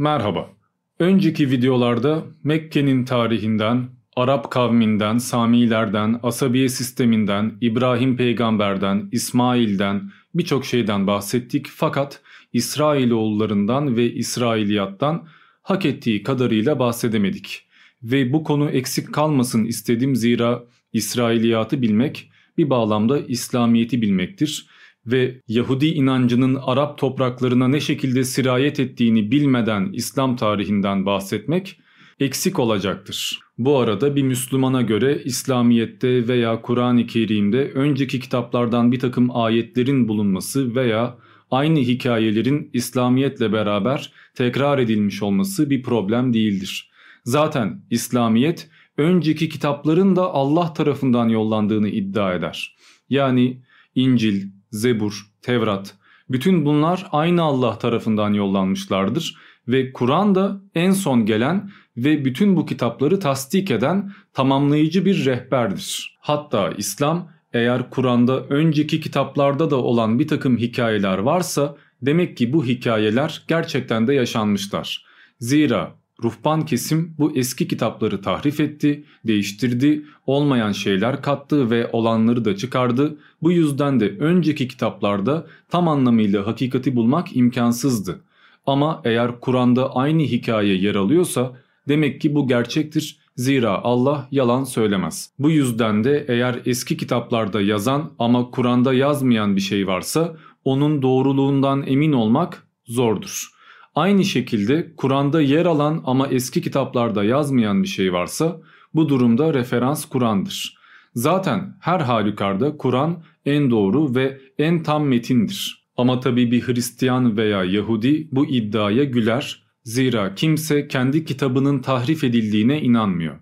Merhaba. Önceki videolarda Mekke'nin tarihinden, Arap kavminden, Samilerden, Asabiye sisteminden, İbrahim peygamberden, İsmail'den birçok şeyden bahsettik fakat İsrailoğullarından ve İsrailiyattan hak ettiği kadarıyla bahsedemedik. Ve bu konu eksik kalmasın istedim zira İsrailiyatı bilmek bir bağlamda İslamiyet'i bilmektir ve Yahudi inancının Arap topraklarına ne şekilde sirayet ettiğini bilmeden İslam tarihinden bahsetmek eksik olacaktır. Bu arada bir Müslümana göre İslamiyet'te veya Kur'an-ı Kerim'de önceki kitaplardan bir takım ayetlerin bulunması veya aynı hikayelerin İslamiyetle beraber tekrar edilmiş olması bir problem değildir. Zaten İslamiyet önceki kitapların da Allah tarafından yollandığını iddia eder. Yani İncil, Zebur, Tevrat bütün bunlar aynı Allah tarafından yollanmışlardır ve Kur'an da en son gelen ve bütün bu kitapları tasdik eden tamamlayıcı bir rehberdir. Hatta İslam eğer Kur'an'da önceki kitaplarda da olan bir takım hikayeler varsa demek ki bu hikayeler gerçekten de yaşanmışlar. Zira ruhban kesim bu eski kitapları tahrif etti, değiştirdi, olmayan şeyler kattı ve olanları da çıkardı. Bu yüzden de önceki kitaplarda tam anlamıyla hakikati bulmak imkansızdı. Ama eğer Kur'an'da aynı hikaye yer alıyorsa demek ki bu gerçektir. Zira Allah yalan söylemez. Bu yüzden de eğer eski kitaplarda yazan ama Kur'an'da yazmayan bir şey varsa onun doğruluğundan emin olmak zordur. Aynı şekilde Kur'an'da yer alan ama eski kitaplarda yazmayan bir şey varsa bu durumda referans Kur'an'dır. Zaten her halükarda Kur'an en doğru ve en tam metindir. Ama tabi bir Hristiyan veya Yahudi bu iddiaya güler Zira kimse kendi kitabının tahrif edildiğine inanmıyor.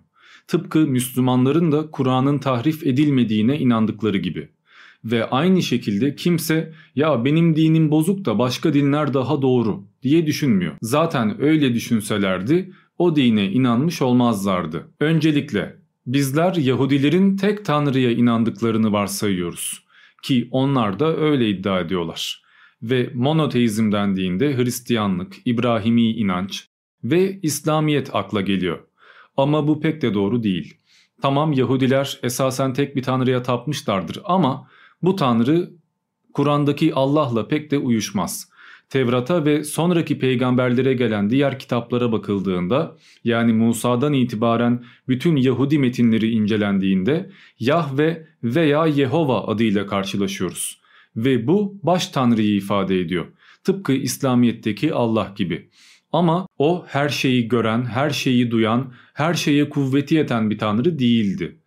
Tıpkı Müslümanların da Kur'an'ın tahrif edilmediğine inandıkları gibi. Ve aynı şekilde kimse ya benim dinim bozuk da başka dinler daha doğru diye düşünmüyor. Zaten öyle düşünselerdi o dine inanmış olmazlardı. Öncelikle bizler Yahudilerin tek tanrıya inandıklarını varsayıyoruz. Ki onlar da öyle iddia ediyorlar ve monoteizm dendiğinde Hristiyanlık, İbrahimi inanç ve İslamiyet akla geliyor. Ama bu pek de doğru değil. Tamam Yahudiler esasen tek bir tanrıya tapmışlardır ama bu tanrı Kur'an'daki Allah'la pek de uyuşmaz. Tevrat'a ve sonraki peygamberlere gelen diğer kitaplara bakıldığında yani Musa'dan itibaren bütün Yahudi metinleri incelendiğinde Yahve veya Yehova adıyla karşılaşıyoruz ve bu baş tanrıyı ifade ediyor. Tıpkı İslamiyet'teki Allah gibi. Ama o her şeyi gören, her şeyi duyan, her şeye kuvveti yeten bir tanrı değildi.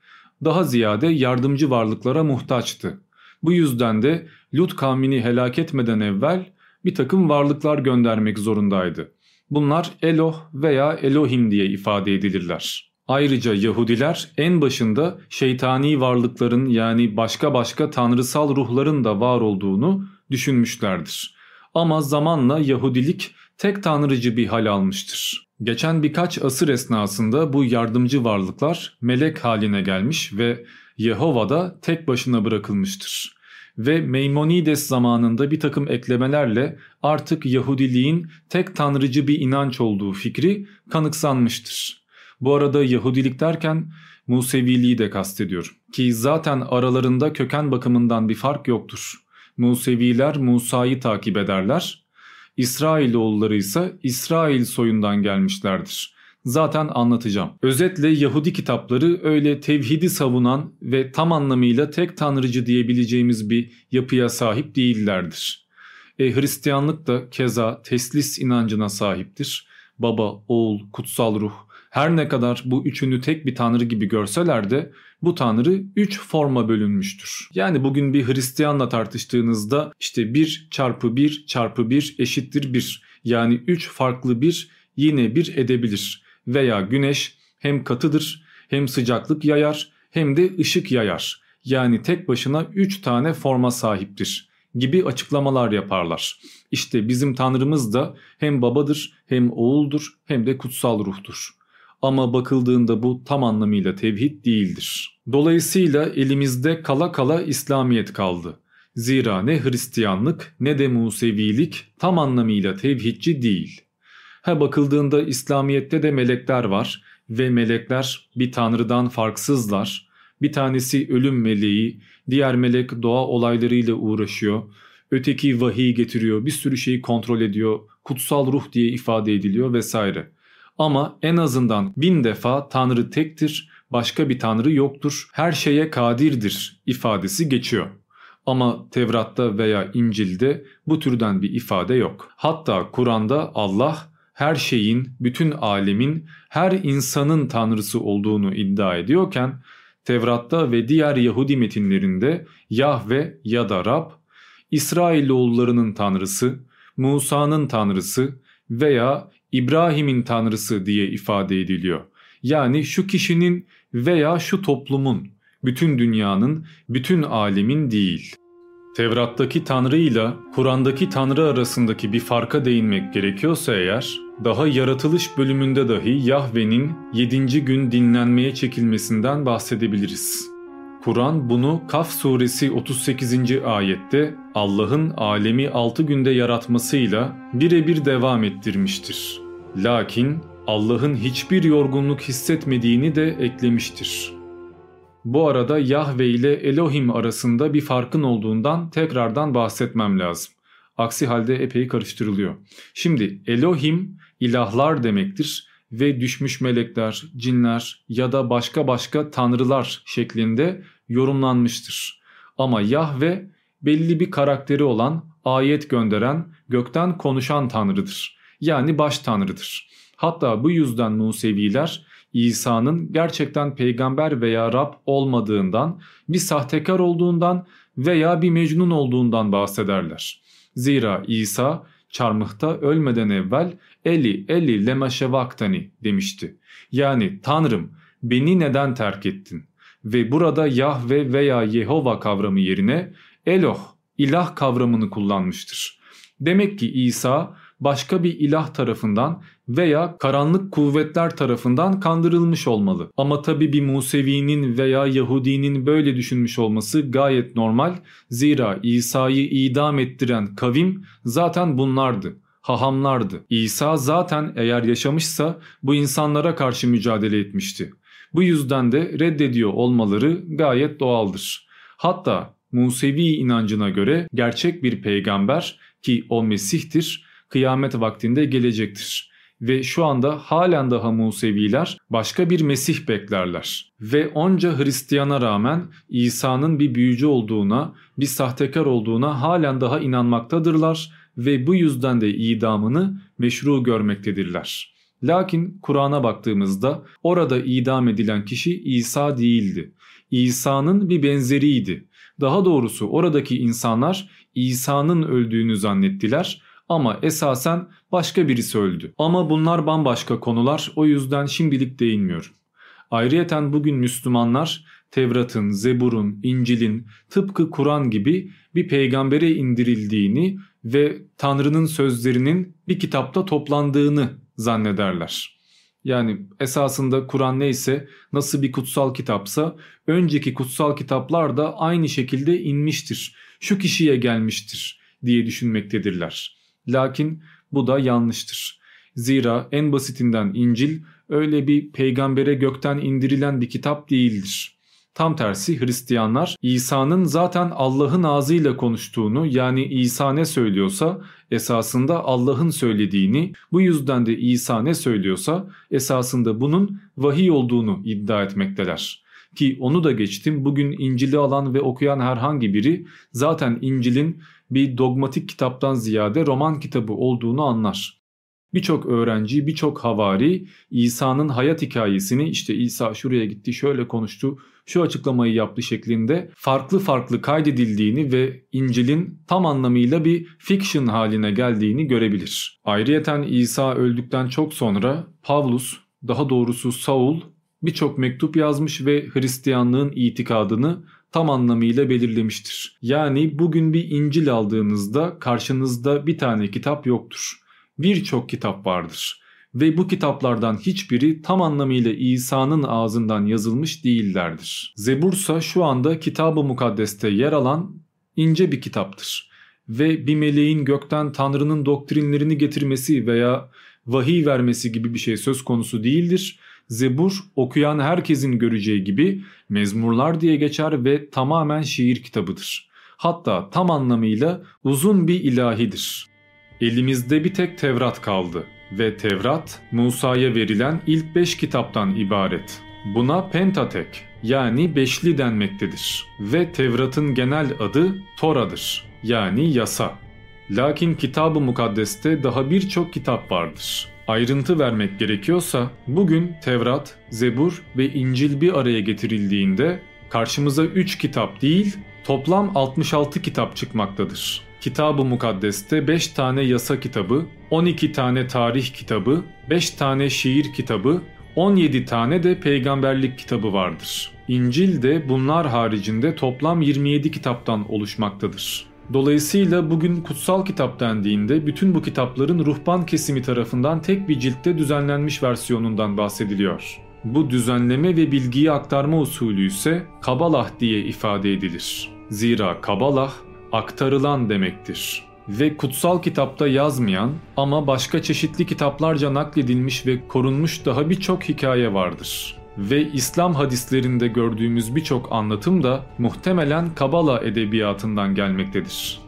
Daha ziyade yardımcı varlıklara muhtaçtı. Bu yüzden de Lut kavmini helak etmeden evvel bir takım varlıklar göndermek zorundaydı. Bunlar Eloh veya Elohim diye ifade edilirler. Ayrıca Yahudiler en başında şeytani varlıkların yani başka başka tanrısal ruhların da var olduğunu düşünmüşlerdir. Ama zamanla Yahudilik tek tanrıcı bir hal almıştır. Geçen birkaç asır esnasında bu yardımcı varlıklar melek haline gelmiş ve Yehova da tek başına bırakılmıştır. Ve Maimonides zamanında bir takım eklemelerle artık Yahudiliğin tek tanrıcı bir inanç olduğu fikri kanıksanmıştır. Bu arada Yahudilik derken Museviliği de kastediyor. Ki zaten aralarında köken bakımından bir fark yoktur. Museviler Musa'yı takip ederler. İsrailoğulları ise İsrail soyundan gelmişlerdir. Zaten anlatacağım. Özetle Yahudi kitapları öyle tevhidi savunan ve tam anlamıyla tek tanrıcı diyebileceğimiz bir yapıya sahip değillerdir. E, Hristiyanlık da keza teslis inancına sahiptir. Baba, oğul, kutsal ruh, her ne kadar bu üçünü tek bir tanrı gibi görseler de bu tanrı üç forma bölünmüştür. Yani bugün bir Hristiyanla tartıştığınızda işte 1 çarpı 1 çarpı 1 eşittir 1. Yani 3 farklı bir yine bir edebilir. Veya güneş hem katıdır hem sıcaklık yayar hem de ışık yayar. Yani tek başına 3 tane forma sahiptir gibi açıklamalar yaparlar. İşte bizim tanrımız da hem babadır hem oğuldur hem de kutsal ruhtur. Ama bakıldığında bu tam anlamıyla tevhid değildir. Dolayısıyla elimizde kala kala İslamiyet kaldı. Zira ne Hristiyanlık ne de Musevilik tam anlamıyla tevhidci değil. Ha bakıldığında İslamiyet'te de melekler var ve melekler bir tanrıdan farksızlar. Bir tanesi ölüm meleği, diğer melek doğa olaylarıyla uğraşıyor. Öteki vahiy getiriyor, bir sürü şeyi kontrol ediyor, kutsal ruh diye ifade ediliyor vesaire. Ama en azından bin defa Tanrı tektir, başka bir Tanrı yoktur, her şeye kadirdir ifadesi geçiyor. Ama Tevrat'ta veya İncil'de bu türden bir ifade yok. Hatta Kur'an'da Allah her şeyin, bütün alemin, her insanın tanrısı olduğunu iddia ediyorken Tevrat'ta ve diğer Yahudi metinlerinde Yahve ya da Rab, İsrailoğullarının tanrısı, Musa'nın tanrısı veya İbrahim'in tanrısı diye ifade ediliyor. Yani şu kişinin veya şu toplumun, bütün dünyanın, bütün alemin değil. Tevrat'taki Tanrı ile Kur'an'daki Tanrı arasındaki bir farka değinmek gerekiyorsa eğer, daha yaratılış bölümünde dahi Yahve'nin 7. gün dinlenmeye çekilmesinden bahsedebiliriz. Kur'an bunu Kaf suresi 38. ayette Allah'ın alemi 6 günde yaratmasıyla birebir devam ettirmiştir. Lakin Allah'ın hiçbir yorgunluk hissetmediğini de eklemiştir. Bu arada Yahve ile Elohim arasında bir farkın olduğundan tekrardan bahsetmem lazım. Aksi halde epey karıştırılıyor. Şimdi Elohim ilahlar demektir ve düşmüş melekler, cinler ya da başka başka tanrılar şeklinde yorumlanmıştır. Ama Yahve belli bir karakteri olan, ayet gönderen, gökten konuşan tanrıdır. Yani baş tanrıdır. Hatta bu yüzden Museviler İsa'nın gerçekten peygamber veya Rab olmadığından, bir sahtekar olduğundan veya bir mecnun olduğundan bahsederler. Zira İsa çarmıhta ölmeden evvel Eli Eli lemeşevaktani demişti. Yani Tanrım beni neden terk ettin? Ve burada Yahve veya Yehova kavramı yerine Eloh, ilah kavramını kullanmıştır. Demek ki İsa başka bir ilah tarafından veya karanlık kuvvetler tarafından kandırılmış olmalı. Ama tabi bir Musevi'nin veya Yahudinin böyle düşünmüş olması gayet normal. Zira İsa'yı idam ettiren kavim zaten bunlardı hahamlardı. İsa zaten eğer yaşamışsa bu insanlara karşı mücadele etmişti. Bu yüzden de reddediyor olmaları gayet doğaldır. Hatta Musevi inancına göre gerçek bir peygamber ki o Mesih'tir kıyamet vaktinde gelecektir. Ve şu anda halen daha Museviler başka bir Mesih beklerler. Ve onca Hristiyana rağmen İsa'nın bir büyücü olduğuna, bir sahtekar olduğuna halen daha inanmaktadırlar ve bu yüzden de idamını meşru görmektedirler. Lakin Kur'an'a baktığımızda orada idam edilen kişi İsa değildi. İsa'nın bir benzeriydi. Daha doğrusu oradaki insanlar İsa'nın öldüğünü zannettiler ama esasen başka birisi öldü. Ama bunlar bambaşka konular o yüzden şimdilik değinmiyorum. Ayrıyeten bugün Müslümanlar Tevrat'ın, Zebur'un, İncil'in tıpkı Kur'an gibi bir peygambere indirildiğini ve Tanrı'nın sözlerinin bir kitapta toplandığını zannederler. Yani esasında Kur'an neyse nasıl bir kutsal kitapsa önceki kutsal kitaplar da aynı şekilde inmiştir. Şu kişiye gelmiştir diye düşünmektedirler. Lakin bu da yanlıştır. Zira en basitinden İncil öyle bir peygambere gökten indirilen bir kitap değildir. Tam tersi Hristiyanlar İsa'nın zaten Allah'ın ağzıyla konuştuğunu yani İsa ne söylüyorsa esasında Allah'ın söylediğini bu yüzden de İsa ne söylüyorsa esasında bunun vahiy olduğunu iddia etmekteler. Ki onu da geçtim bugün İncil'i alan ve okuyan herhangi biri zaten İncil'in bir dogmatik kitaptan ziyade roman kitabı olduğunu anlar. Birçok öğrenci, birçok havari İsa'nın hayat hikayesini işte İsa şuraya gitti, şöyle konuştu, şu açıklamayı yaptı şeklinde farklı farklı kaydedildiğini ve İncil'in tam anlamıyla bir fiction haline geldiğini görebilir. Ayrıyeten İsa öldükten çok sonra Pavlus, daha doğrusu Saul birçok mektup yazmış ve Hristiyanlığın itikadını tam anlamıyla belirlemiştir. Yani bugün bir İncil aldığınızda karşınızda bir tane kitap yoktur. Birçok kitap vardır ve bu kitaplardan hiçbiri tam anlamıyla İsa'nın ağzından yazılmış değillerdir. Zebursa şu anda Kitab-ı Mukaddes'te yer alan ince bir kitaptır ve bir meleğin gökten Tanrı'nın doktrinlerini getirmesi veya vahiy vermesi gibi bir şey söz konusu değildir. Zebur okuyan herkesin göreceği gibi mezmurlar diye geçer ve tamamen şiir kitabıdır. Hatta tam anlamıyla uzun bir ilahidir. Elimizde bir tek Tevrat kaldı ve Tevrat Musa'ya verilen ilk beş kitaptan ibaret. Buna Pentatek yani beşli denmektedir ve Tevrat'ın genel adı Tora'dır yani yasa. Lakin Kitab-ı Mukaddes'te daha birçok kitap vardır. Ayrıntı vermek gerekiyorsa bugün Tevrat, Zebur ve İncil bir araya getirildiğinde karşımıza 3 kitap değil toplam 66 kitap çıkmaktadır. Kitab-ı Mukaddes'te 5 tane yasa kitabı, 12 tane tarih kitabı, 5 tane şiir kitabı, 17 tane de peygamberlik kitabı vardır. İncil de bunlar haricinde toplam 27 kitaptan oluşmaktadır. Dolayısıyla bugün kutsal kitap dendiğinde bütün bu kitapların ruhban kesimi tarafından tek bir ciltte düzenlenmiş versiyonundan bahsediliyor. Bu düzenleme ve bilgiyi aktarma usulü ise Kabalah diye ifade edilir. Zira Kabalah aktarılan demektir. Ve kutsal kitapta yazmayan ama başka çeşitli kitaplarca nakledilmiş ve korunmuş daha birçok hikaye vardır ve İslam hadislerinde gördüğümüz birçok anlatım da muhtemelen Kabala edebiyatından gelmektedir.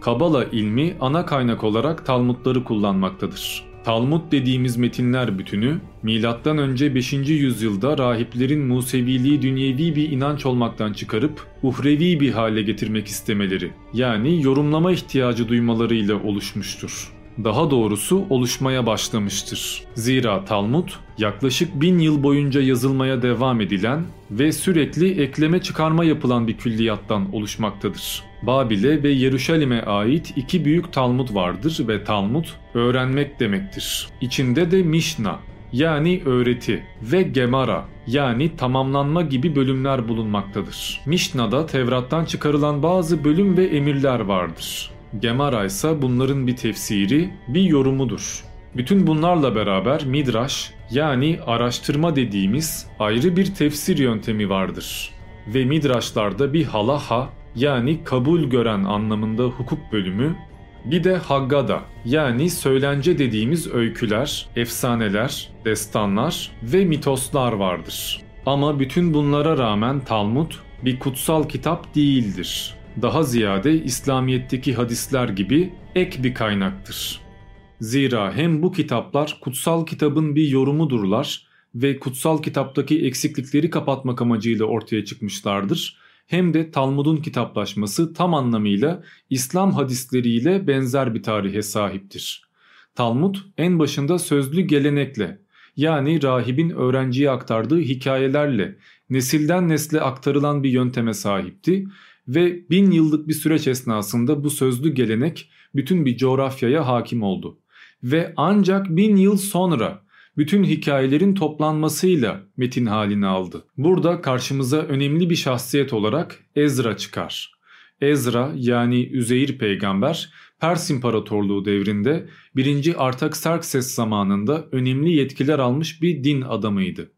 Kabala ilmi ana kaynak olarak Talmudları kullanmaktadır. Talmud dediğimiz metinler bütünü M.Ö. 5. yüzyılda rahiplerin Museviliği dünyevi bir inanç olmaktan çıkarıp uhrevi bir hale getirmek istemeleri yani yorumlama ihtiyacı duymalarıyla oluşmuştur daha doğrusu oluşmaya başlamıştır. Zira Talmud yaklaşık bin yıl boyunca yazılmaya devam edilen ve sürekli ekleme çıkarma yapılan bir külliyattan oluşmaktadır. Babil'e ve Yeruşalim'e ait iki büyük Talmud vardır ve Talmud öğrenmek demektir. İçinde de Mişna yani öğreti ve Gemara yani tamamlanma gibi bölümler bulunmaktadır. Mişna'da Tevrat'tan çıkarılan bazı bölüm ve emirler vardır. Gemara ise bunların bir tefsiri, bir yorumudur. Bütün bunlarla beraber Midrash yani araştırma dediğimiz ayrı bir tefsir yöntemi vardır. Ve Midrashlarda bir halaha yani kabul gören anlamında hukuk bölümü, bir de Haggada yani söylence dediğimiz öyküler, efsaneler, destanlar ve mitoslar vardır. Ama bütün bunlara rağmen Talmud bir kutsal kitap değildir daha ziyade İslamiyet'teki hadisler gibi ek bir kaynaktır. Zira hem bu kitaplar kutsal kitabın bir yorumudurlar ve kutsal kitaptaki eksiklikleri kapatmak amacıyla ortaya çıkmışlardır hem de Talmud'un kitaplaşması tam anlamıyla İslam hadisleriyle benzer bir tarihe sahiptir. Talmud en başında sözlü gelenekle yani rahibin öğrenciye aktardığı hikayelerle nesilden nesle aktarılan bir yönteme sahipti ve bin yıllık bir süreç esnasında bu sözlü gelenek bütün bir coğrafyaya hakim oldu. Ve ancak bin yıl sonra bütün hikayelerin toplanmasıyla metin halini aldı. Burada karşımıza önemli bir şahsiyet olarak Ezra çıkar. Ezra yani Üzeyir peygamber Pers İmparatorluğu devrinde 1. Artaxerxes zamanında önemli yetkiler almış bir din adamıydı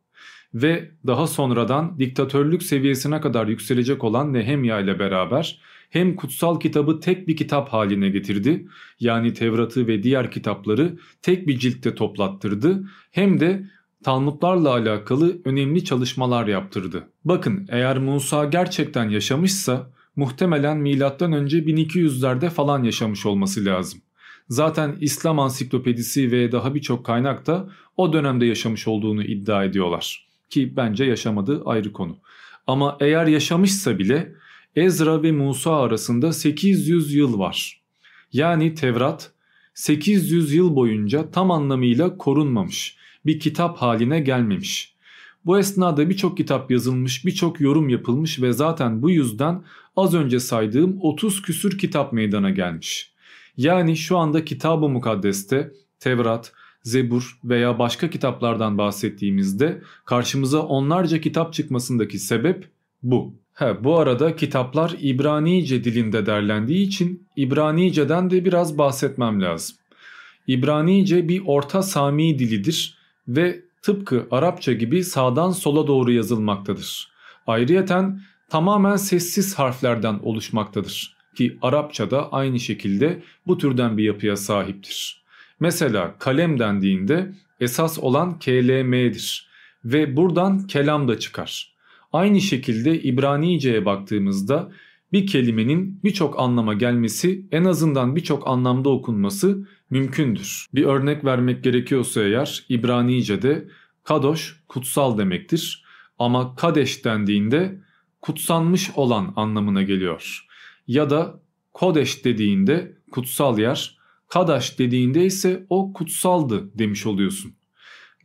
ve daha sonradan diktatörlük seviyesine kadar yükselecek olan Nehemya ile beraber hem kutsal kitabı tek bir kitap haline getirdi yani Tevrat'ı ve diğer kitapları tek bir ciltte toplattırdı hem de Talmudlarla alakalı önemli çalışmalar yaptırdı. Bakın eğer Musa gerçekten yaşamışsa muhtemelen önce 1200'lerde falan yaşamış olması lazım. Zaten İslam ansiklopedisi ve daha birçok kaynak da o dönemde yaşamış olduğunu iddia ediyorlar ki bence yaşamadığı ayrı konu. Ama eğer yaşamışsa bile Ezra ve Musa arasında 800 yıl var. Yani Tevrat 800 yıl boyunca tam anlamıyla korunmamış, bir kitap haline gelmemiş. Bu esnada birçok kitap yazılmış, birçok yorum yapılmış ve zaten bu yüzden az önce saydığım 30 küsür kitap meydana gelmiş. Yani şu anda Kitab-ı Mukaddes'te Tevrat, Zebur veya başka kitaplardan bahsettiğimizde karşımıza onlarca kitap çıkmasındaki sebep bu. He, bu arada kitaplar İbranice dilinde derlendiği için İbranice'den de biraz bahsetmem lazım. İbranice bir orta Sami dilidir ve tıpkı Arapça gibi sağdan sola doğru yazılmaktadır. Ayrıyeten tamamen sessiz harflerden oluşmaktadır ki Arapça da aynı şekilde bu türden bir yapıya sahiptir. Mesela kalem dendiğinde esas olan KLM'dir ve buradan kelam da çıkar. Aynı şekilde İbranice'ye baktığımızda bir kelimenin birçok anlama gelmesi en azından birçok anlamda okunması mümkündür. Bir örnek vermek gerekiyorsa eğer İbranice'de kadoş kutsal demektir ama kadeş dendiğinde kutsanmış olan anlamına geliyor. Ya da kodeş dediğinde kutsal yer, kadaş dediğinde ise o kutsaldı demiş oluyorsun.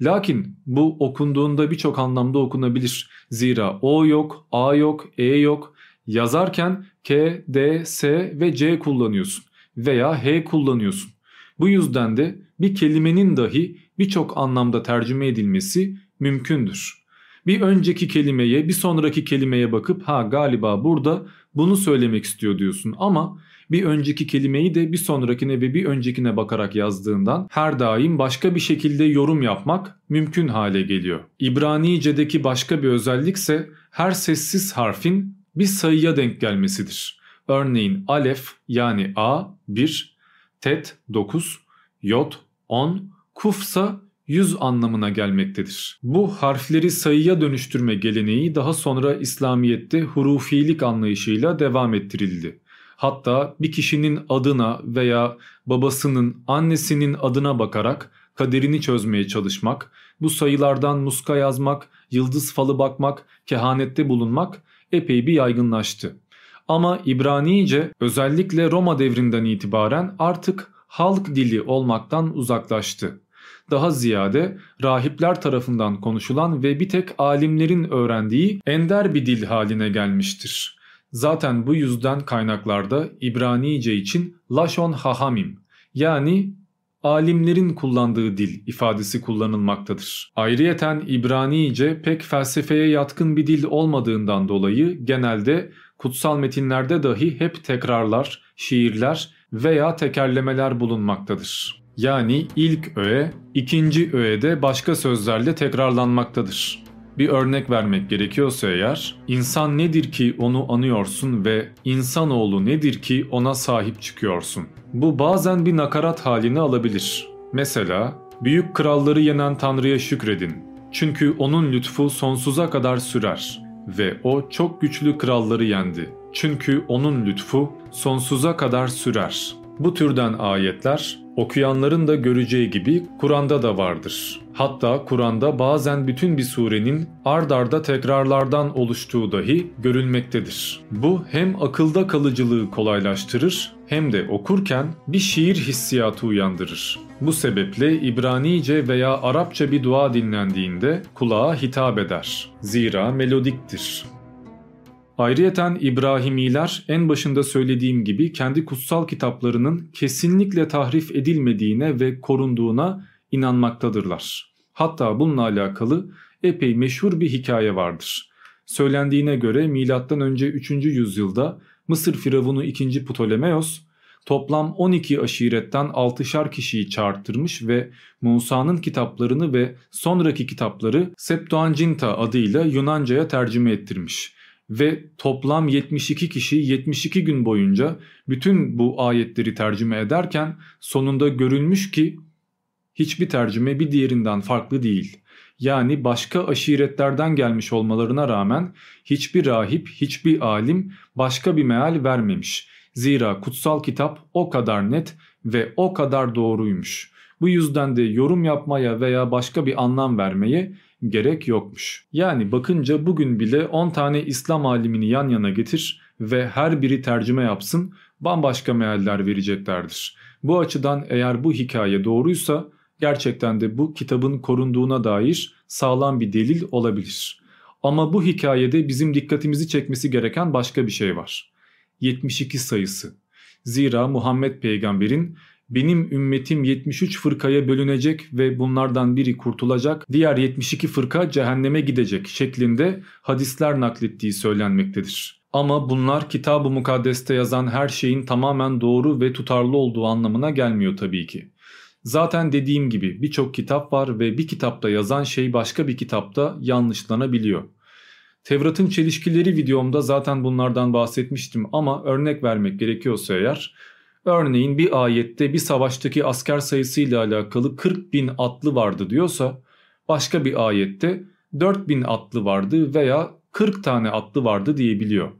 Lakin bu okunduğunda birçok anlamda okunabilir. Zira O yok, A yok, E yok. Yazarken K, D, S ve C kullanıyorsun veya H kullanıyorsun. Bu yüzden de bir kelimenin dahi birçok anlamda tercüme edilmesi mümkündür. Bir önceki kelimeye bir sonraki kelimeye bakıp ha galiba burada bunu söylemek istiyor diyorsun ama bir önceki kelimeyi de bir sonrakine ve bir öncekine bakarak yazdığından her daim başka bir şekilde yorum yapmak mümkün hale geliyor. İbranice'deki başka bir özellikse her sessiz harfin bir sayıya denk gelmesidir. Örneğin alef yani a 1, tet 9, yot 10, kufsa 100 anlamına gelmektedir. Bu harfleri sayıya dönüştürme geleneği daha sonra İslamiyet'te hurufilik anlayışıyla devam ettirildi. Hatta bir kişinin adına veya babasının, annesinin adına bakarak kaderini çözmeye çalışmak, bu sayılardan muska yazmak, yıldız falı bakmak, kehanette bulunmak epey bir yaygınlaştı. Ama İbranice özellikle Roma devrinden itibaren artık halk dili olmaktan uzaklaştı. Daha ziyade rahipler tarafından konuşulan ve bir tek alimlerin öğrendiği ender bir dil haline gelmiştir. Zaten bu yüzden kaynaklarda İbranice için Lashon Hahamim yani alimlerin kullandığı dil ifadesi kullanılmaktadır. Ayrıyeten İbranice pek felsefeye yatkın bir dil olmadığından dolayı genelde kutsal metinlerde dahi hep tekrarlar, şiirler veya tekerlemeler bulunmaktadır. Yani ilk öğe ikinci öğede başka sözlerle tekrarlanmaktadır. Bir örnek vermek gerekiyorsa eğer, insan nedir ki onu anıyorsun ve insanoğlu nedir ki ona sahip çıkıyorsun. Bu bazen bir nakarat halini alabilir. Mesela, büyük kralları yenen Tanrı'ya şükredin. Çünkü onun lütfu sonsuza kadar sürer ve o çok güçlü kralları yendi. Çünkü onun lütfu sonsuza kadar sürer. Bu türden ayetler okuyanların da göreceği gibi Kur'an'da da vardır. Hatta Kur'an'da bazen bütün bir surenin ard arda tekrarlardan oluştuğu dahi görülmektedir. Bu hem akılda kalıcılığı kolaylaştırır hem de okurken bir şiir hissiyatı uyandırır. Bu sebeple İbranice veya Arapça bir dua dinlendiğinde kulağa hitap eder. Zira melodiktir. Ayrıyeten İbrahimiler en başında söylediğim gibi kendi kutsal kitaplarının kesinlikle tahrif edilmediğine ve korunduğuna inanmaktadırlar. Hatta bununla alakalı epey meşhur bir hikaye vardır. Söylendiğine göre M.Ö. 3. yüzyılda Mısır firavunu 2. Ptolemaios toplam 12 aşiretten 6'şar kişiyi çağırtırmış ve Musa'nın kitaplarını ve sonraki kitapları Septuaginta adıyla Yunanca'ya tercüme ettirmiş ve toplam 72 kişi 72 gün boyunca bütün bu ayetleri tercüme ederken sonunda görülmüş ki hiçbir tercüme bir diğerinden farklı değil. Yani başka aşiretlerden gelmiş olmalarına rağmen hiçbir rahip, hiçbir alim başka bir meal vermemiş. Zira kutsal kitap o kadar net ve o kadar doğruymuş. Bu yüzden de yorum yapmaya veya başka bir anlam vermeye gerek yokmuş. Yani bakınca bugün bile 10 tane İslam alimini yan yana getir ve her biri tercüme yapsın bambaşka mealler vereceklerdir. Bu açıdan eğer bu hikaye doğruysa gerçekten de bu kitabın korunduğuna dair sağlam bir delil olabilir. Ama bu hikayede bizim dikkatimizi çekmesi gereken başka bir şey var. 72 sayısı. Zira Muhammed peygamberin benim ümmetim 73 fırkaya bölünecek ve bunlardan biri kurtulacak, diğer 72 fırka cehenneme gidecek şeklinde hadisler naklettiği söylenmektedir. Ama bunlar kitab-ı mukaddeste yazan her şeyin tamamen doğru ve tutarlı olduğu anlamına gelmiyor tabii ki. Zaten dediğim gibi birçok kitap var ve bir kitapta yazan şey başka bir kitapta yanlışlanabiliyor. Tevrat'ın çelişkileri videomda zaten bunlardan bahsetmiştim ama örnek vermek gerekiyorsa eğer örneğin bir ayette bir savaştaki asker sayısıyla alakalı 40 bin atlı vardı diyorsa başka bir ayette 4 bin atlı vardı veya 40 tane atlı vardı diyebiliyor.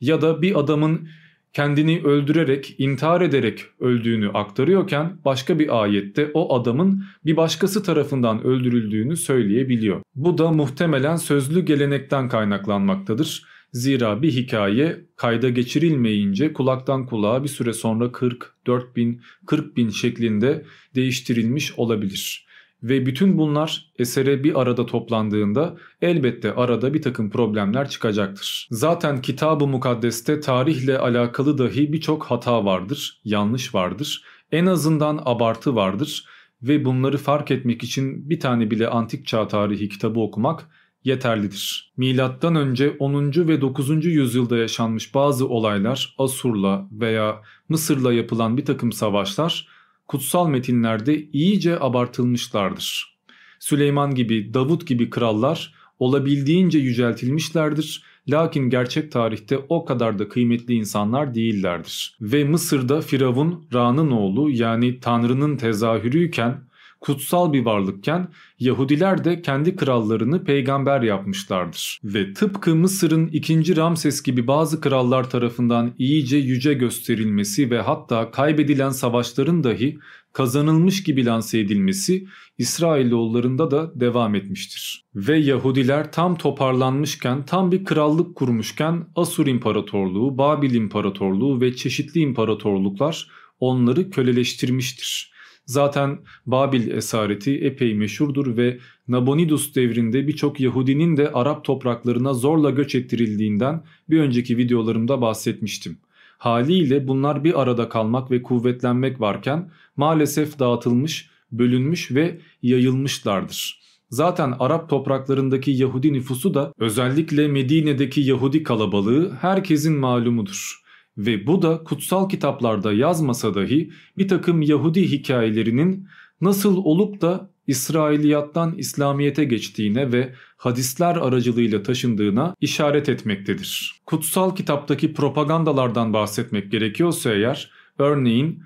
Ya da bir adamın kendini öldürerek, intihar ederek öldüğünü aktarıyorken başka bir ayette o adamın bir başkası tarafından öldürüldüğünü söyleyebiliyor. Bu da muhtemelen sözlü gelenekten kaynaklanmaktadır. Zira bir hikaye kayda geçirilmeyince kulaktan kulağa bir süre sonra 40, 4 bin, 40 bin şeklinde değiştirilmiş olabilir. Ve bütün bunlar esere bir arada toplandığında elbette arada bir takım problemler çıkacaktır. Zaten Kitab-ı Mukaddes'te tarihle alakalı dahi birçok hata vardır, yanlış vardır, en azından abartı vardır ve bunları fark etmek için bir tane bile antik çağ tarihi kitabı okumak yeterlidir. Milattan önce 10. ve 9. yüzyılda yaşanmış bazı olaylar Asur'la veya Mısır'la yapılan bir takım savaşlar kutsal metinlerde iyice abartılmışlardır. Süleyman gibi, Davut gibi krallar olabildiğince yüceltilmişlerdir. Lakin gerçek tarihte o kadar da kıymetli insanlar değillerdir. Ve Mısır'da Firavun Ra'nın oğlu yani Tanrı'nın tezahürüyken kutsal bir varlıkken Yahudiler de kendi krallarını peygamber yapmışlardır. Ve tıpkı Mısır'ın 2. Ramses gibi bazı krallar tarafından iyice yüce gösterilmesi ve hatta kaybedilen savaşların dahi kazanılmış gibi lanse edilmesi İsrailoğullarında da devam etmiştir. Ve Yahudiler tam toparlanmışken, tam bir krallık kurmuşken Asur İmparatorluğu, Babil İmparatorluğu ve çeşitli imparatorluklar onları köleleştirmiştir. Zaten Babil esareti epey meşhurdur ve Nabonidus devrinde birçok Yahudinin de Arap topraklarına zorla göç ettirildiğinden bir önceki videolarımda bahsetmiştim. Haliyle bunlar bir arada kalmak ve kuvvetlenmek varken maalesef dağıtılmış, bölünmüş ve yayılmışlardır. Zaten Arap topraklarındaki Yahudi nüfusu da özellikle Medine'deki Yahudi kalabalığı herkesin malumudur. Ve bu da kutsal kitaplarda yazmasa dahi bir takım Yahudi hikayelerinin nasıl olup da İsrailiyattan İslamiyete geçtiğine ve hadisler aracılığıyla taşındığına işaret etmektedir. Kutsal kitaptaki propagandalardan bahsetmek gerekiyorsa eğer, örneğin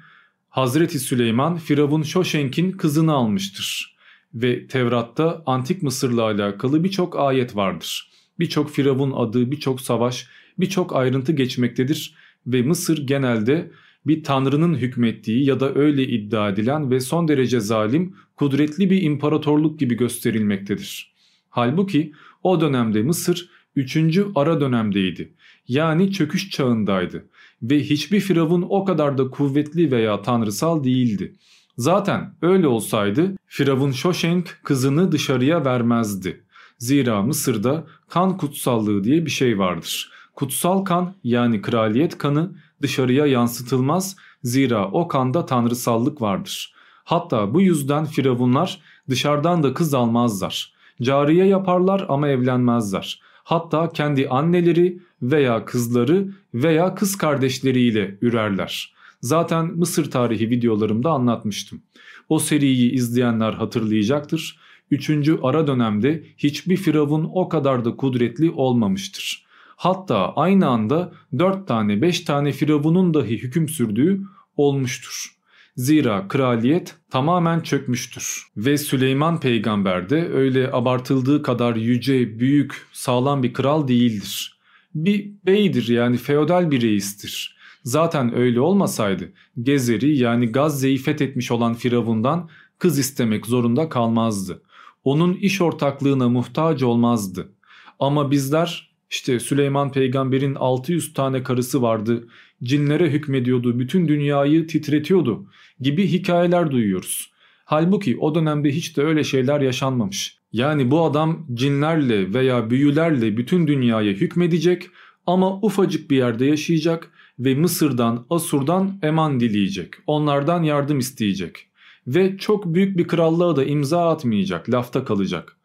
Hazreti Süleyman Firavun Şoşenk'in kızını almıştır ve Tevrat'ta Antik Mısır'la alakalı birçok ayet vardır. Birçok Firavun adı, birçok savaş, birçok ayrıntı geçmektedir ve Mısır genelde bir tanrının hükmettiği ya da öyle iddia edilen ve son derece zalim, kudretli bir imparatorluk gibi gösterilmektedir. Halbuki o dönemde Mısır 3. ara dönemdeydi. Yani çöküş çağındaydı ve hiçbir firavun o kadar da kuvvetli veya tanrısal değildi. Zaten öyle olsaydı Firavun Şoşenk kızını dışarıya vermezdi. Zira Mısır'da kan kutsallığı diye bir şey vardır. Kutsal kan yani kraliyet kanı dışarıya yansıtılmaz zira o kanda tanrısallık vardır. Hatta bu yüzden firavunlar dışarıdan da kız almazlar. Cariye yaparlar ama evlenmezler. Hatta kendi anneleri veya kızları veya kız kardeşleriyle ürerler. Zaten Mısır tarihi videolarımda anlatmıştım. O seriyi izleyenler hatırlayacaktır. Üçüncü ara dönemde hiçbir firavun o kadar da kudretli olmamıştır. Hatta aynı anda 4 tane 5 tane firavunun dahi hüküm sürdüğü olmuştur. Zira kraliyet tamamen çökmüştür. Ve Süleyman peygamber de öyle abartıldığı kadar yüce, büyük, sağlam bir kral değildir. Bir beydir yani feodal bir reistir. Zaten öyle olmasaydı Gezer'i yani Gazze'yi fethetmiş olan Firavundan kız istemek zorunda kalmazdı. Onun iş ortaklığına muhtaç olmazdı. Ama bizler işte Süleyman peygamberin 600 tane karısı vardı, cinlere hükmediyordu, bütün dünyayı titretiyordu gibi hikayeler duyuyoruz. Halbuki o dönemde hiç de öyle şeyler yaşanmamış. Yani bu adam cinlerle veya büyülerle bütün dünyaya hükmedecek ama ufacık bir yerde yaşayacak ve Mısır'dan, Asur'dan eman dileyecek. Onlardan yardım isteyecek. Ve çok büyük bir krallığa da imza atmayacak, lafta kalacak.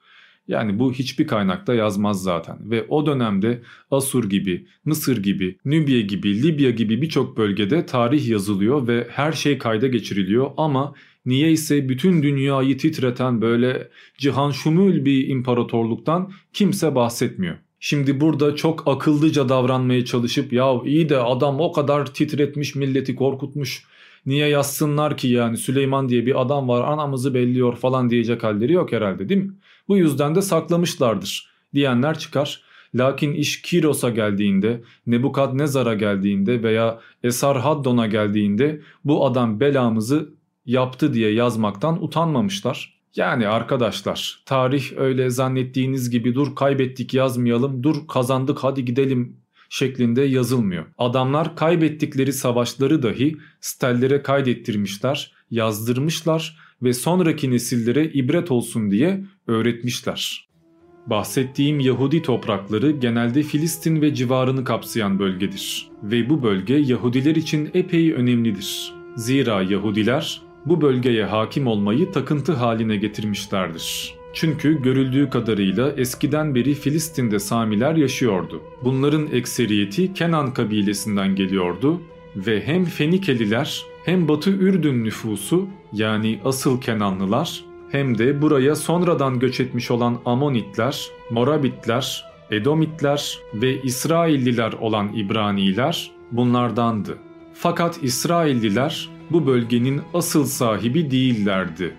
Yani bu hiçbir kaynakta yazmaz zaten ve o dönemde Asur gibi, Mısır gibi, Nübye gibi, Libya gibi birçok bölgede tarih yazılıyor ve her şey kayda geçiriliyor ama niye ise bütün dünyayı titreten böyle cihan şumul bir imparatorluktan kimse bahsetmiyor. Şimdi burada çok akıllıca davranmaya çalışıp ya iyi de adam o kadar titretmiş milleti korkutmuş Niye yazsınlar ki yani Süleyman diye bir adam var anamızı belliyor falan diyecek halleri yok herhalde değil mi? Bu yüzden de saklamışlardır diyenler çıkar. Lakin iş Kiros'a geldiğinde, Nebukadnezar'a geldiğinde veya Esarhaddon'a geldiğinde bu adam belamızı yaptı diye yazmaktan utanmamışlar. Yani arkadaşlar tarih öyle zannettiğiniz gibi dur kaybettik yazmayalım dur kazandık hadi gidelim şeklinde yazılmıyor. Adamlar kaybettikleri savaşları dahi stellere kaydettirmişler, yazdırmışlar ve sonraki nesillere ibret olsun diye öğretmişler. Bahsettiğim Yahudi toprakları genelde Filistin ve civarını kapsayan bölgedir ve bu bölge Yahudiler için epey önemlidir. Zira Yahudiler bu bölgeye hakim olmayı takıntı haline getirmişlerdir. Çünkü görüldüğü kadarıyla eskiden beri Filistin'de Samiler yaşıyordu. Bunların ekseriyeti Kenan kabilesinden geliyordu ve hem Fenikeliler hem Batı Ürdün nüfusu yani asıl Kenanlılar hem de buraya sonradan göç etmiş olan Amonitler, Morabitler, Edomitler ve İsrailliler olan İbraniler bunlardandı. Fakat İsrailliler bu bölgenin asıl sahibi değillerdi.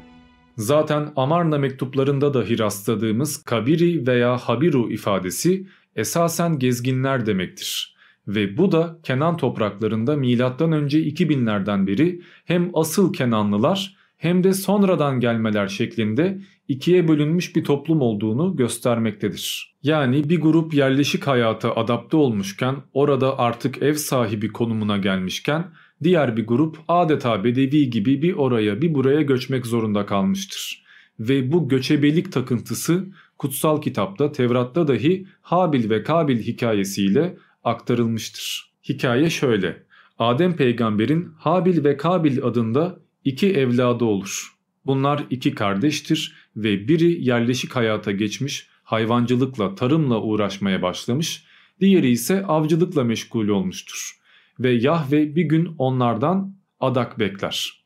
Zaten Amarna mektuplarında dahi rastladığımız Kabiri veya Habiru ifadesi esasen gezginler demektir. Ve bu da Kenan topraklarında M.Ö. 2000'lerden beri hem asıl Kenanlılar hem de sonradan gelmeler şeklinde ikiye bölünmüş bir toplum olduğunu göstermektedir. Yani bir grup yerleşik hayata adapte olmuşken orada artık ev sahibi konumuna gelmişken diğer bir grup adeta bedevi gibi bir oraya bir buraya göçmek zorunda kalmıştır. Ve bu göçebelik takıntısı kutsal kitapta Tevrat'ta dahi Habil ve Kabil hikayesiyle aktarılmıştır. Hikaye şöyle. Adem peygamberin Habil ve Kabil adında iki evladı olur. Bunlar iki kardeştir ve biri yerleşik hayata geçmiş, hayvancılıkla, tarımla uğraşmaya başlamış, diğeri ise avcılıkla meşgul olmuştur. Ve Yahve bir gün onlardan adak bekler.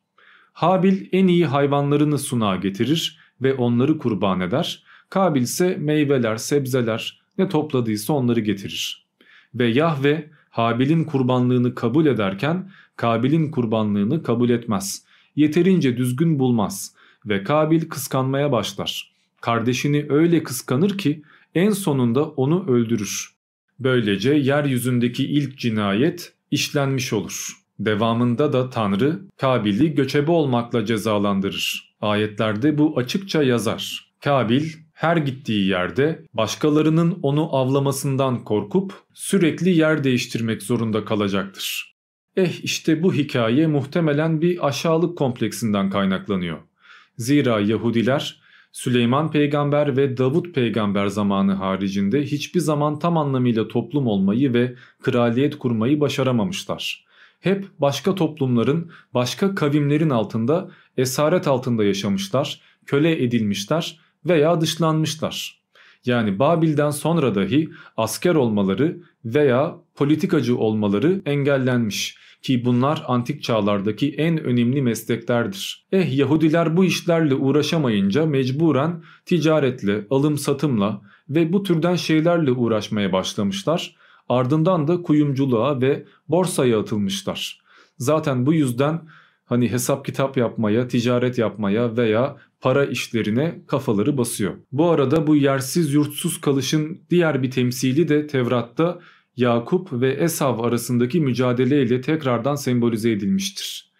Habil en iyi hayvanlarını sunağa getirir ve onları kurban eder. Kabil ise meyveler, sebzeler ne topladıysa onları getirir. Ve Yahve Habil'in kurbanlığını kabul ederken Kabil'in kurbanlığını kabul etmez yeterince düzgün bulmaz ve Kabil kıskanmaya başlar. Kardeşini öyle kıskanır ki en sonunda onu öldürür. Böylece yeryüzündeki ilk cinayet işlenmiş olur. Devamında da Tanrı Kabil'i göçebe olmakla cezalandırır. Ayetlerde bu açıkça yazar. Kabil her gittiği yerde başkalarının onu avlamasından korkup sürekli yer değiştirmek zorunda kalacaktır. Eh işte bu hikaye muhtemelen bir aşağılık kompleksinden kaynaklanıyor. Zira Yahudiler Süleyman peygamber ve Davut peygamber zamanı haricinde hiçbir zaman tam anlamıyla toplum olmayı ve kraliyet kurmayı başaramamışlar. Hep başka toplumların, başka kavimlerin altında, esaret altında yaşamışlar, köle edilmişler veya dışlanmışlar. Yani Babil'den sonra dahi asker olmaları veya politikacı olmaları engellenmiş ki bunlar antik çağlardaki en önemli mesleklerdir. Eh Yahudiler bu işlerle uğraşamayınca mecburen ticaretle, alım satımla ve bu türden şeylerle uğraşmaya başlamışlar. Ardından da kuyumculuğa ve borsaya atılmışlar. Zaten bu yüzden hani hesap kitap yapmaya, ticaret yapmaya veya para işlerine kafaları basıyor. Bu arada bu yersiz yurtsuz kalışın diğer bir temsili de Tevrat'ta Yakup ve Esav arasındaki mücadeleyle tekrardan sembolize edilmiştir.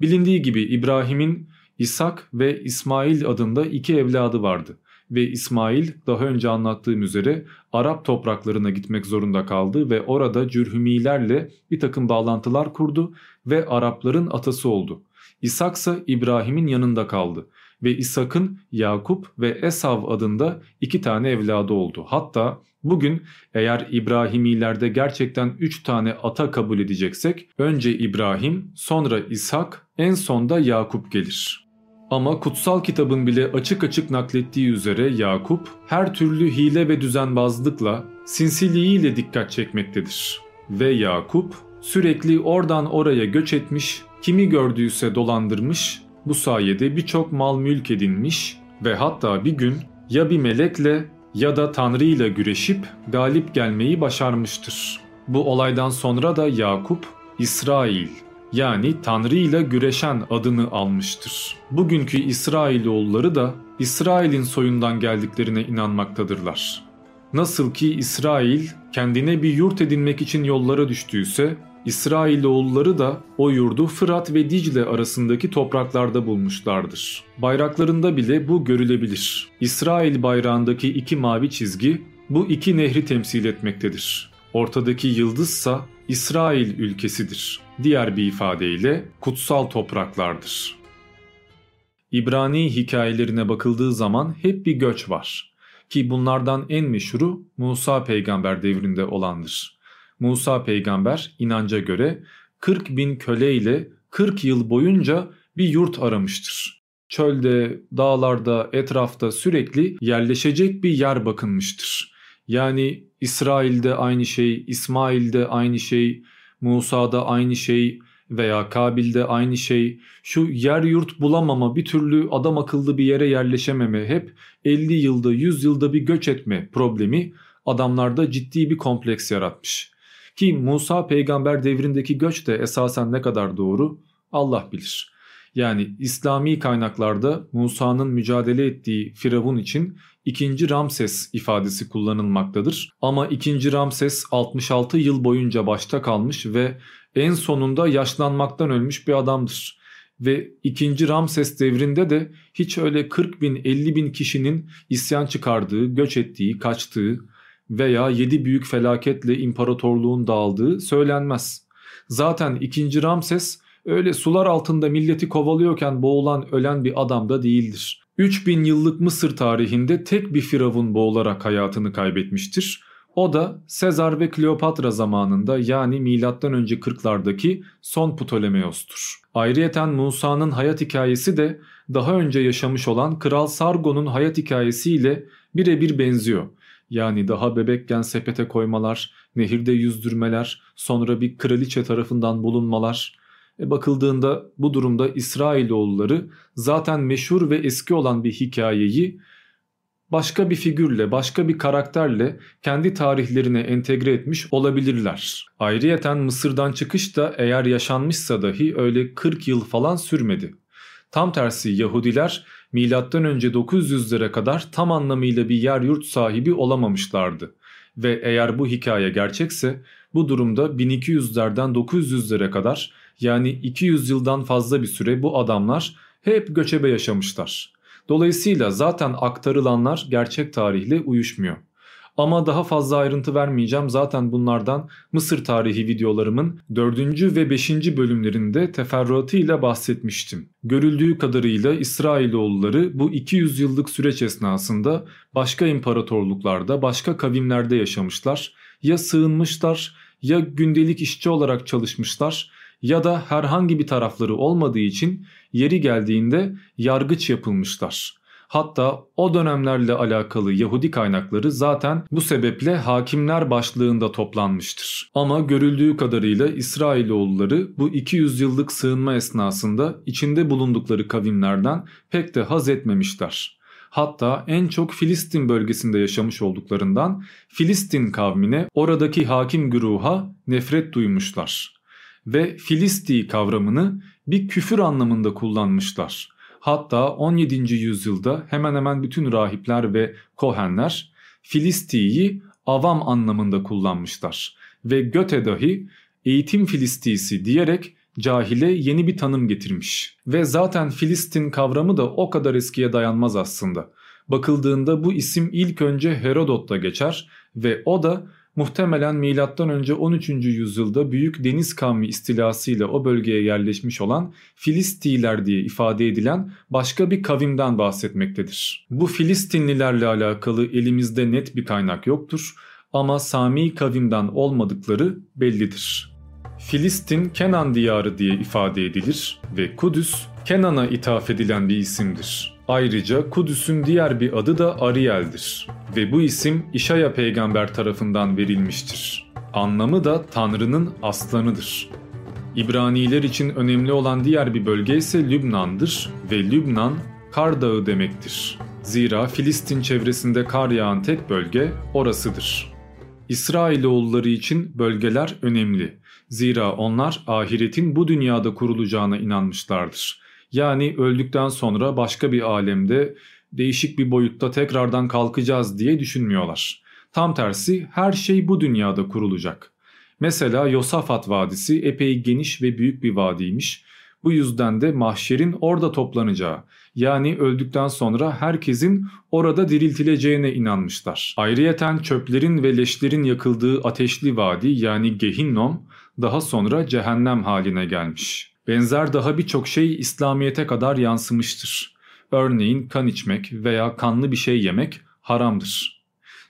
Bilindiği gibi İbrahim'in İshak ve İsmail adında iki evladı vardı ve İsmail daha önce anlattığım üzere Arap topraklarına gitmek zorunda kaldı ve orada Cürhümilerle bir takım bağlantılar kurdu ve Arapların atası oldu. İshak ise İbrahim'in yanında kaldı ve İshak'ın Yakup ve Esav adında iki tane evladı oldu. Hatta bugün eğer İbrahimilerde gerçekten üç tane ata kabul edeceksek önce İbrahim, sonra İshak, en sonda Yakup gelir. Ama kutsal kitabın bile açık açık naklettiği üzere Yakup her türlü hile ve düzenbazlıkla, sinsiliğiyle dikkat çekmektedir. Ve Yakup sürekli oradan oraya göç etmiş, kimi gördüyse dolandırmış, bu sayede birçok mal mülk edinmiş ve hatta bir gün ya bir melekle ya da Tanrı ile güreşip galip gelmeyi başarmıştır. Bu olaydan sonra da Yakup, İsrail yani Tanrı ile güreşen adını almıştır. Bugünkü İsrailoğulları da İsrail'in soyundan geldiklerine inanmaktadırlar. Nasıl ki İsrail kendine bir yurt edinmek için yollara düştüyse, İsrailoğulları da o yurdu Fırat ve Dicle arasındaki topraklarda bulmuşlardır. Bayraklarında bile bu görülebilir. İsrail bayrağındaki iki mavi çizgi bu iki nehri temsil etmektedir. Ortadaki yıldızsa İsrail ülkesidir. Diğer bir ifadeyle kutsal topraklardır. İbrani hikayelerine bakıldığı zaman hep bir göç var. Ki bunlardan en meşhuru Musa peygamber devrinde olandır. Musa peygamber inanca göre 40 bin köleyle 40 yıl boyunca bir yurt aramıştır. Çölde, dağlarda, etrafta sürekli yerleşecek bir yer bakınmıştır. Yani İsrail'de aynı şey, İsmail'de aynı şey, Musa'da aynı şey veya Kabil'de aynı şey. Şu yer yurt bulamama, bir türlü adam akıllı bir yere yerleşememe, hep 50 yılda 100 yılda bir göç etme problemi adamlarda ciddi bir kompleks yaratmış. Ki Musa peygamber devrindeki göç de esasen ne kadar doğru Allah bilir. Yani İslami kaynaklarda Musa'nın mücadele ettiği Firavun için 2. Ramses ifadesi kullanılmaktadır. Ama 2. Ramses 66 yıl boyunca başta kalmış ve en sonunda yaşlanmaktan ölmüş bir adamdır. Ve 2. Ramses devrinde de hiç öyle 40 bin 50 bin kişinin isyan çıkardığı, göç ettiği, kaçtığı veya 7 büyük felaketle imparatorluğun dağıldığı söylenmez. Zaten 2. Ramses öyle sular altında milleti kovalıyorken boğulan ölen bir adam da değildir. 3000 yıllık Mısır tarihinde tek bir firavun boğularak hayatını kaybetmiştir. O da Sezar ve Kleopatra zamanında yani M.Ö. 40'lardaki son Ptolemeos'tur. Ayrıyeten Musa'nın hayat hikayesi de daha önce yaşamış olan Kral Sargon'un hayat hikayesiyle birebir benziyor. Yani daha bebekken sepete koymalar, nehirde yüzdürmeler, sonra bir kraliçe tarafından bulunmalar, e bakıldığında bu durumda İsrailoğulları zaten meşhur ve eski olan bir hikayeyi başka bir figürle, başka bir karakterle kendi tarihlerine entegre etmiş olabilirler. Ayrıyeten Mısır'dan çıkış da eğer yaşanmışsa dahi öyle 40 yıl falan sürmedi. Tam tersi Yahudiler M.Ö. 900'lere kadar tam anlamıyla bir yer yurt sahibi olamamışlardı. Ve eğer bu hikaye gerçekse bu durumda 1200'lerden 900'lere kadar yani 200 yıldan fazla bir süre bu adamlar hep göçebe yaşamışlar. Dolayısıyla zaten aktarılanlar gerçek tarihle uyuşmuyor. Ama daha fazla ayrıntı vermeyeceğim zaten bunlardan Mısır tarihi videolarımın 4. ve 5. bölümlerinde teferruatıyla bahsetmiştim. Görüldüğü kadarıyla İsrailoğulları bu 200 yıllık süreç esnasında başka imparatorluklarda, başka kavimlerde yaşamışlar. Ya sığınmışlar ya gündelik işçi olarak çalışmışlar ya da herhangi bir tarafları olmadığı için yeri geldiğinde yargıç yapılmışlar. Hatta o dönemlerle alakalı Yahudi kaynakları zaten bu sebeple hakimler başlığında toplanmıştır. Ama görüldüğü kadarıyla İsrailoğulları bu 200 yıllık sığınma esnasında içinde bulundukları kavimlerden pek de haz etmemişler. Hatta en çok Filistin bölgesinde yaşamış olduklarından Filistin kavmine oradaki hakim güruha nefret duymuşlar ve Filisti kavramını bir küfür anlamında kullanmışlar. Hatta 17. yüzyılda hemen hemen bütün rahipler ve kohenler Filisti'yi avam anlamında kullanmışlar. Ve Göte dahi eğitim Filistisi diyerek cahile yeni bir tanım getirmiş. Ve zaten Filistin kavramı da o kadar eskiye dayanmaz aslında. Bakıldığında bu isim ilk önce Herodot'ta geçer ve o da muhtemelen M.Ö. 13. yüzyılda büyük deniz kavmi istilasıyla o bölgeye yerleşmiş olan Filistiler diye ifade edilen başka bir kavimden bahsetmektedir. Bu Filistinlilerle alakalı elimizde net bir kaynak yoktur ama Sami kavimden olmadıkları bellidir. Filistin Kenan diyarı diye ifade edilir ve Kudüs Kenan'a ithaf edilen bir isimdir. Ayrıca Kudüs'ün diğer bir adı da Ariel'dir ve bu isim İşaya peygamber tarafından verilmiştir. Anlamı da Tanrı'nın aslanıdır. İbraniler için önemli olan diğer bir bölge ise Lübnan'dır ve Lübnan kar dağı demektir. Zira Filistin çevresinde kar yağan tek bölge orasıdır. İsrailoğulları için bölgeler önemli Zira onlar ahiretin bu dünyada kurulacağına inanmışlardır. Yani öldükten sonra başka bir alemde değişik bir boyutta tekrardan kalkacağız diye düşünmüyorlar. Tam tersi her şey bu dünyada kurulacak. Mesela Yosafat Vadisi epey geniş ve büyük bir vadiymiş. Bu yüzden de mahşerin orada toplanacağı yani öldükten sonra herkesin orada diriltileceğine inanmışlar. Ayrıyeten çöplerin ve leşlerin yakıldığı ateşli vadi yani Gehinnom daha sonra cehennem haline gelmiş. Benzer daha birçok şey İslamiyet'e kadar yansımıştır. Örneğin kan içmek veya kanlı bir şey yemek haramdır.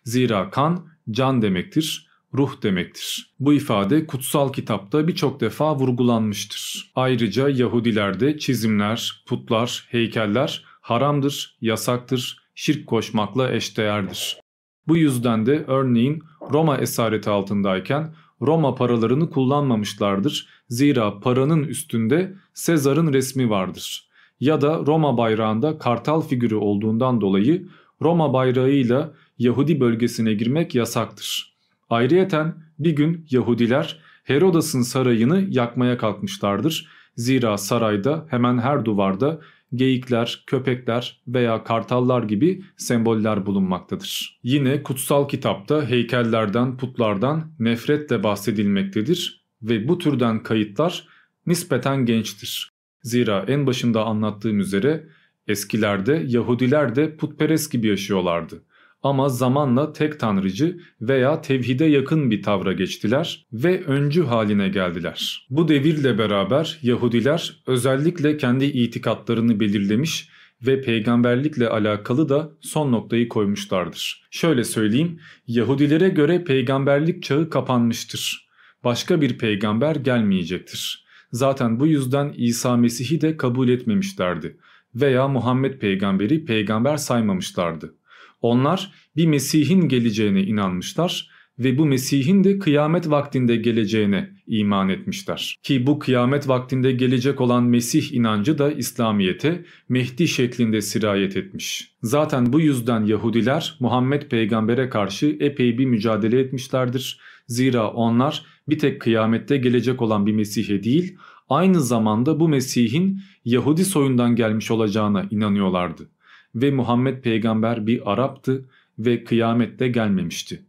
Zira kan can demektir ruh demektir. Bu ifade kutsal kitapta birçok defa vurgulanmıştır. Ayrıca Yahudilerde çizimler, putlar, heykeller haramdır, yasaktır, şirk koşmakla eşdeğerdir. Bu yüzden de örneğin Roma esareti altındayken Roma paralarını kullanmamışlardır. Zira paranın üstünde Sezar'ın resmi vardır. Ya da Roma bayrağında kartal figürü olduğundan dolayı Roma bayrağıyla Yahudi bölgesine girmek yasaktır. Ayrıyeten bir gün Yahudiler Herodas'ın sarayını yakmaya kalkmışlardır. Zira sarayda hemen her duvarda geyikler, köpekler veya kartallar gibi semboller bulunmaktadır. Yine kutsal kitapta heykellerden, putlardan nefretle bahsedilmektedir ve bu türden kayıtlar nispeten gençtir. Zira en başında anlattığım üzere eskilerde Yahudiler de putperest gibi yaşıyorlardı ama zamanla tek tanrıcı veya tevhide yakın bir tavra geçtiler ve öncü haline geldiler. Bu devirle beraber Yahudiler özellikle kendi itikatlarını belirlemiş ve peygamberlikle alakalı da son noktayı koymuşlardır. Şöyle söyleyeyim, Yahudilere göre peygamberlik çağı kapanmıştır. Başka bir peygamber gelmeyecektir. Zaten bu yüzden İsa Mesih'i de kabul etmemişlerdi veya Muhammed peygamberi peygamber saymamışlardı. Onlar bir Mesih'in geleceğine inanmışlar ve bu Mesih'in de kıyamet vaktinde geleceğine iman etmişler. Ki bu kıyamet vaktinde gelecek olan Mesih inancı da İslamiyet'e Mehdi şeklinde sirayet etmiş. Zaten bu yüzden Yahudiler Muhammed peygambere karşı epey bir mücadele etmişlerdir. Zira onlar bir tek kıyamette gelecek olan bir Mesih'e değil, aynı zamanda bu Mesih'in Yahudi soyundan gelmiş olacağına inanıyorlardı ve Muhammed peygamber bir Arap'tı ve kıyamette gelmemişti.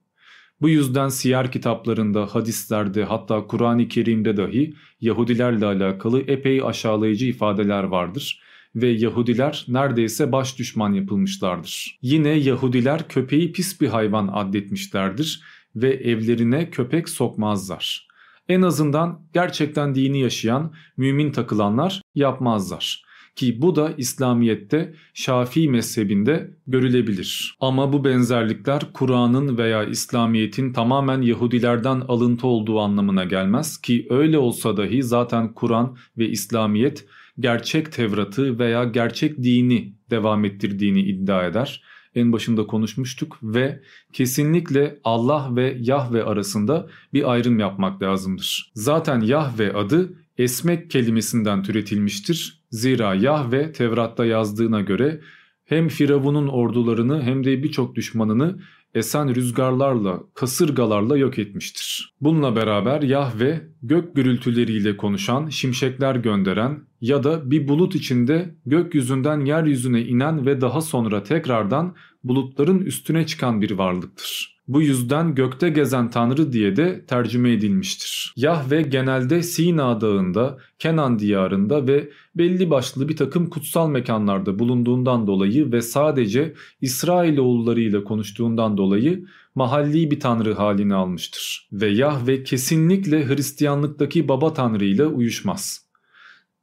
Bu yüzden siyer kitaplarında, hadislerde hatta Kur'an-ı Kerim'de dahi Yahudilerle alakalı epey aşağılayıcı ifadeler vardır ve Yahudiler neredeyse baş düşman yapılmışlardır. Yine Yahudiler köpeği pis bir hayvan addetmişlerdir ve evlerine köpek sokmazlar. En azından gerçekten dini yaşayan, mümin takılanlar yapmazlar. Ki bu da İslamiyet'te Şafii mezhebinde görülebilir. Ama bu benzerlikler Kur'an'ın veya İslamiyet'in tamamen Yahudilerden alıntı olduğu anlamına gelmez ki öyle olsa dahi zaten Kur'an ve İslamiyet gerçek Tevrat'ı veya gerçek dini devam ettirdiğini iddia eder. En başında konuşmuştuk ve kesinlikle Allah ve Yahve arasında bir ayrım yapmak lazımdır. Zaten Yahve adı esmek kelimesinden türetilmiştir. Zira Yahve Tevrat'ta yazdığına göre hem Firavun'un ordularını hem de birçok düşmanını esen rüzgarlarla, kasırgalarla yok etmiştir. Bununla beraber Yahve gök gürültüleriyle konuşan, şimşekler gönderen ya da bir bulut içinde gökyüzünden yeryüzüne inen ve daha sonra tekrardan bulutların üstüne çıkan bir varlıktır. Bu yüzden gökte gezen tanrı diye de tercüme edilmiştir. Yahve genelde Sina dağında, Kenan diyarında ve belli başlı bir takım kutsal mekanlarda bulunduğundan dolayı ve sadece İsrailoğulları ile konuştuğundan dolayı mahalli bir tanrı halini almıştır. Ve Yahve kesinlikle Hristiyanlıktaki baba tanrı ile uyuşmaz.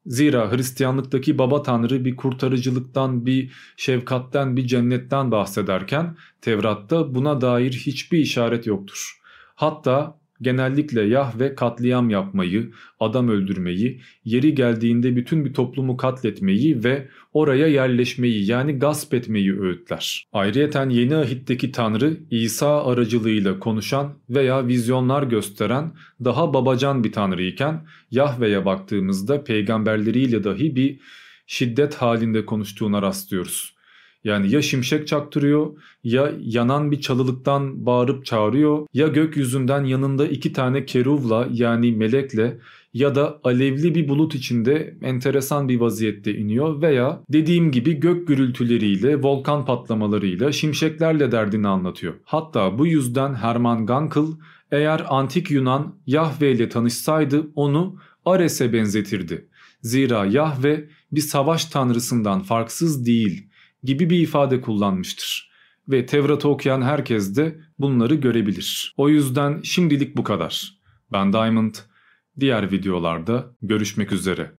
Zira Hristiyanlıktaki baba tanrı bir kurtarıcılıktan, bir şefkatten, bir cennetten bahsederken Tevrat'ta buna dair hiçbir işaret yoktur. Hatta genellikle Yahve katliam yapmayı, adam öldürmeyi, yeri geldiğinde bütün bir toplumu katletmeyi ve oraya yerleşmeyi yani gasp etmeyi öğütler. Ayrıyeten yeni ahitteki Tanrı İsa aracılığıyla konuşan veya vizyonlar gösteren daha babacan bir Tanrı iken Yahve'ye baktığımızda peygamberleriyle dahi bir şiddet halinde konuştuğuna rastlıyoruz. Yani ya şimşek çaktırıyor ya yanan bir çalılıktan bağırıp çağırıyor ya gökyüzünden yanında iki tane keruvla yani melekle ya da alevli bir bulut içinde enteresan bir vaziyette iniyor veya dediğim gibi gök gürültüleriyle, volkan patlamalarıyla, şimşeklerle derdini anlatıyor. Hatta bu yüzden Hermann Gankel eğer antik Yunan Yahve ile tanışsaydı onu Ares'e benzetirdi. Zira Yahve bir savaş tanrısından farksız değil gibi bir ifade kullanmıştır. Ve Tevrat'ı okuyan herkes de bunları görebilir. O yüzden şimdilik bu kadar. Ben Diamond. Diğer videolarda görüşmek üzere.